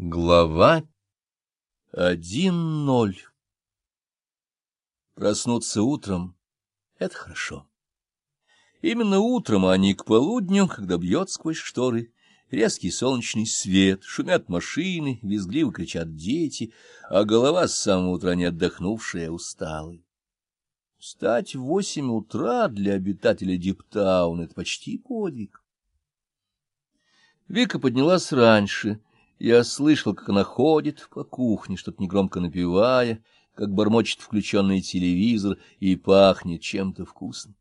Глава один ноль Проснуться утром — это хорошо. Именно утром, а не к полудню, когда бьет сквозь шторы резкий солнечный свет, шумят машины, визгливо кричат дети, а голова с самого утра не отдохнувшая, усталая. Встать в восемь утра для обитателя Диптауна — это почти подвиг. Вика поднялась раньше — я слышал, как она ходит по кухне, что-то негромко напевая, как бормочет включенный телевизор и пахнет чем-то вкусным.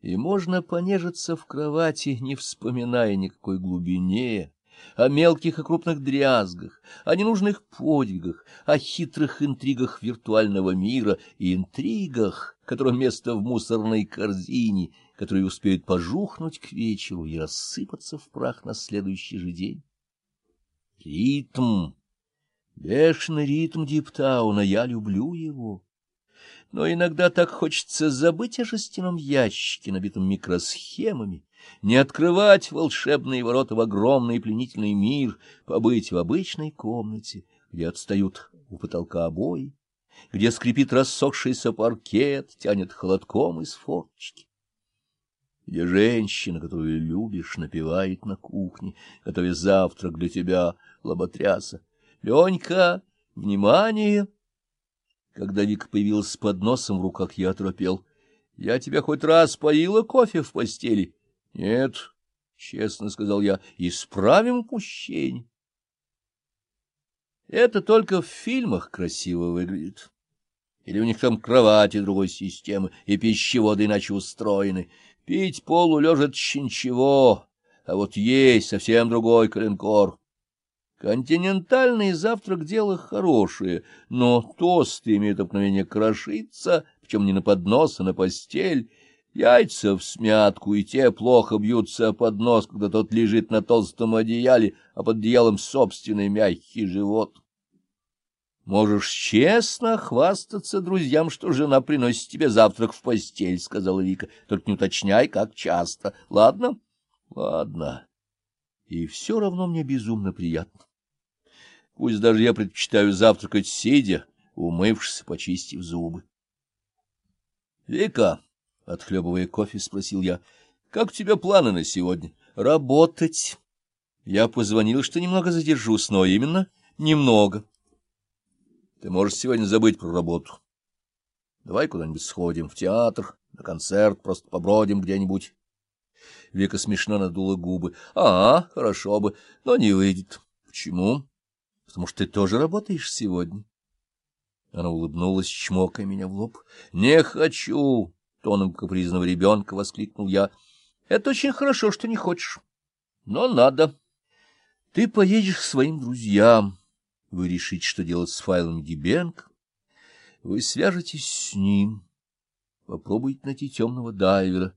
И можно понежиться в кровати, не вспоминая никакой глубине, о мелких и крупных дрязгах, о ненужных подвигах, о хитрых интригах виртуального мира и интригах, которым место в мусорной корзине, которые успеют пожухнуть к вечеру и рассыпаться в прах на следующий же день. Ритм, бешеный ритм Диптауна, я люблю его. Но иногда так хочется забыть о жестяном ящике, набитом микросхемами, не открывать волшебные ворота в огромный пленительный мир, побыть в обычной комнате, где отстают у потолка обои, где скрипит рассохшийся паркет, тянет холодком из форточки где женщина, которую любишь, напевает на кухне, готовя завтрак для тебя, лоботряса. Ленька, внимание! Когда Вика появилась с подносом в руках, я оторопел. Я тебя хоть раз поила кофе в постели? Нет, честно сказал я, исправим упущение. Это только в фильмах красиво выглядит. Или у них там кровати другой системы, и пищеводы иначе устроены. Пить полулежит ничего, а вот есть совсем другой калинкор. Континентальный завтрак — дело хорошее, но тосты имеют обыкновение крошиться, причем не на поднос, а на постель. Яйца в смятку, и те плохо бьются о поднос, когда тот лежит на толстом одеяле, а под одеялом собственный мягкий живот. Можешь честно хвастаться друзьям, что жена приносит тебе завтрак в постель, — сказала Вика. — Только не уточняй, как часто. Ладно? — Ладно. И все равно мне безумно приятно. Пусть даже я предпочитаю завтракать сидя, умывшись, почистив зубы. — Вика, — отхлебывая кофе, спросил я, — как у тебя планы на сегодня? — Работать. Я позвонил, что немного задержусь, но именно немного. — ты можешь сегодня забыть про работу. Давай куда-нибудь сходим, в театр, на концерт, просто побродим где-нибудь. Вика смешно надула губы. — А, хорошо бы, но не выйдет. — Почему? — Потому что ты тоже работаешь сегодня. Она улыбнулась, чмокая меня в лоб. — Не хочу! — тоном капризного ребенка воскликнул я. — Это очень хорошо, что не хочешь. Но надо. Ты поедешь к своим друзьям. Вы решите, что делать с файлом Дибенко. Вы свяжетесь с ним, попробуйте найти темного дайвера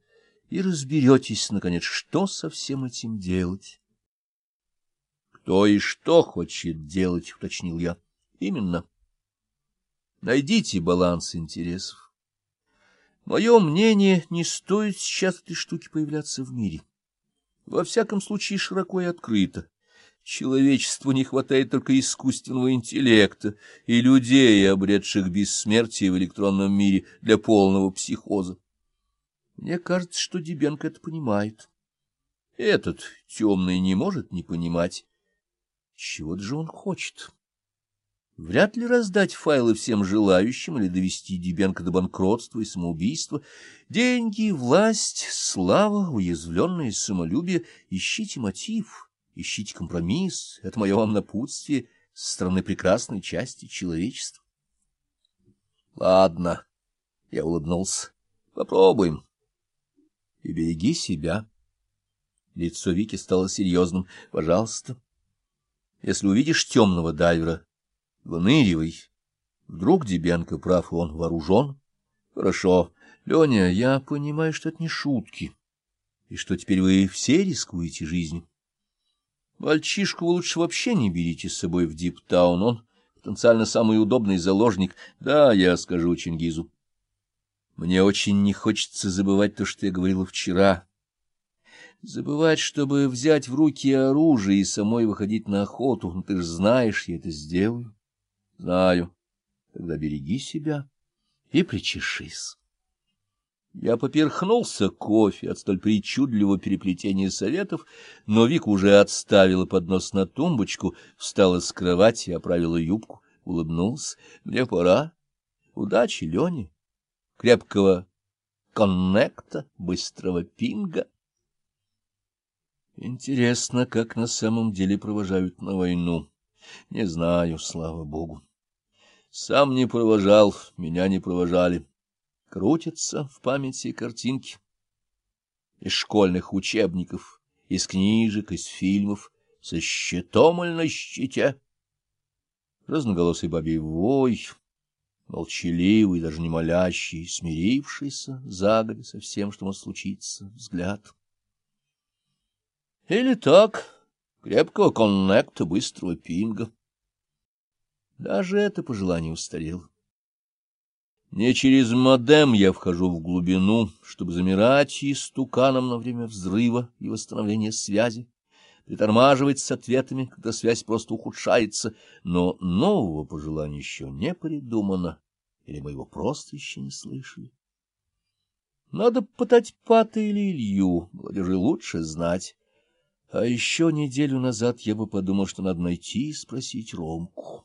и разберетесь, наконец, что со всем этим делать. — Кто и что хочет делать, — уточнил я. — Именно. Найдите баланс интересов. Мое мнение, не стоит сейчас этой штуки появляться в мире. Во всяком случае, широко и открыто. Человечеству не хватает только искусственного интеллекта и людей, обретших бессмертие в электронном мире для полного психоза. Мне кажется, что Дебенко это понимает. Этот темный не может не понимать. Чего же он хочет? Вряд ли раздать файлы всем желающим или довести Дебенко до банкротства и самоубийства. Деньги, власть, слава, уязвленное самолюбие — ищите мотив — Ищите компромисс, это мое вам напутствие со стороны прекрасной части человечества. Ладно, я улыбнулся, попробуем. И береги себя. Лицо Вики стало серьезным. Пожалуйста, если увидишь темного дайвера, выныривай. Вдруг Дебенко прав, он вооружен. Хорошо. Леня, я понимаю, что это не шутки, и что теперь вы все рискуете жизнью. Мальчишку вы лучше вообще не берите с собой в Диптаун, он потенциально самый удобный заложник. Да, я скажу Чингизу. Мне очень не хочется забывать то, что я говорила вчера. Забывать, чтобы взять в руки оружие и самой выходить на охоту. Ну, ты же знаешь, я это сделаю. Знаю. Тогда береги себя и причешись. Я поперхнулся кофе от столь причудливого переплетения советов, но Вика уже отставила поднос на тумбочку, встала с кровати, оправила юбку, улыбнулась. Мне пора. Удачи, Лене. Крепкого коннекта, быстрого пинга. Интересно, как на самом деле провожают на войну. Не знаю, слава богу. Сам не провожал, меня не провожали крутятся в памяти картинки из школьных учебников, из книжек, из фильмов, со щитом или на щите. Разноголосый бабий вой, молчаливый, даже не молящий, смирившийся загодя со всем, что может случиться, взгляд. Или так, крепкого коннекта, быстрого пинга. Даже это пожелание устарело. Не через модем я вхожу в глубину, чтобы замирать истуканом на время взрыва и восстановления связи, притормаживать с ответами, когда связь просто ухудшается, но нового пожелания еще не придумано, или мы его просто еще не слышали. Надо пытать Пата или Илью, молодежи лучше знать. А еще неделю назад я бы подумал, что надо найти и спросить Ромку.